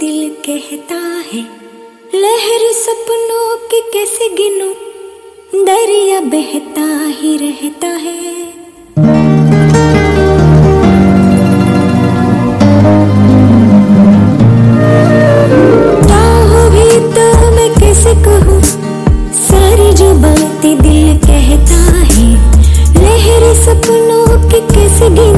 दिल कहता है, लहर सपनों के कैसे गिनूं? दरिया बहता ही रहता है। तो मैं कैसे कहूँ, सारी जो बातें दिल कहता है, लहर सपनों के कैसे गिनूं?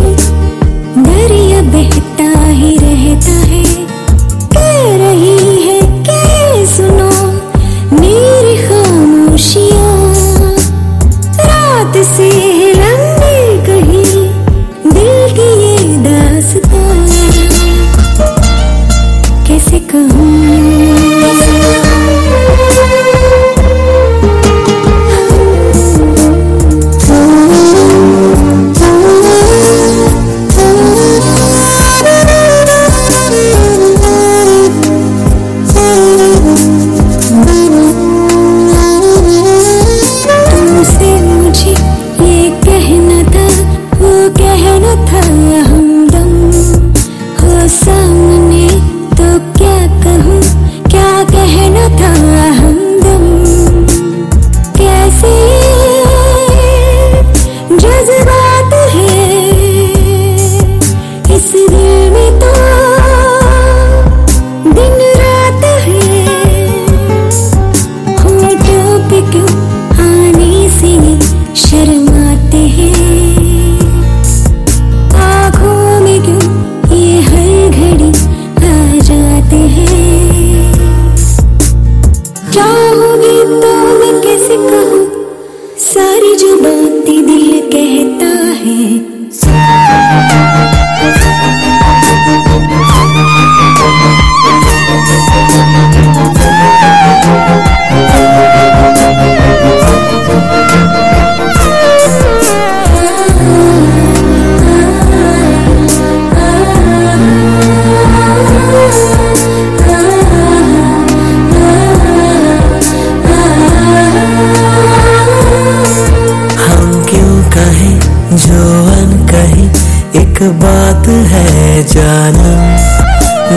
जो बातें दिल कहता है। जो अन कहीं एक बात है जानम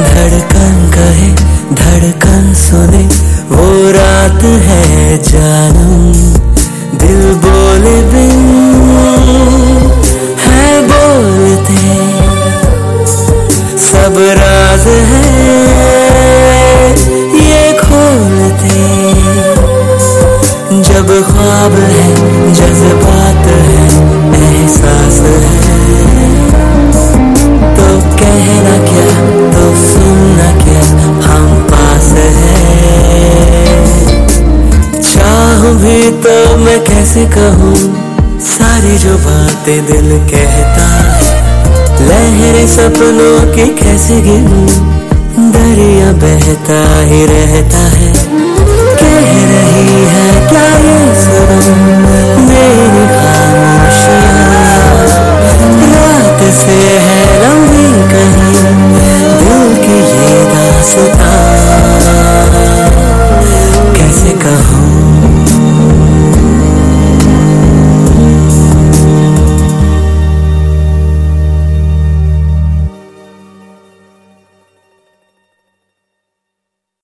धड़कन कहे, धड़कन सुने, वो रात है जानम दिल बोले बिन, है बोलते। सब राज है, ये खोलते। जब ख्वाब है कैसे कहूँ? सारी जो बातें दिल कहता है। लहरें सपनों के कैसे गिनूं? दरिया बहता ही रहता है।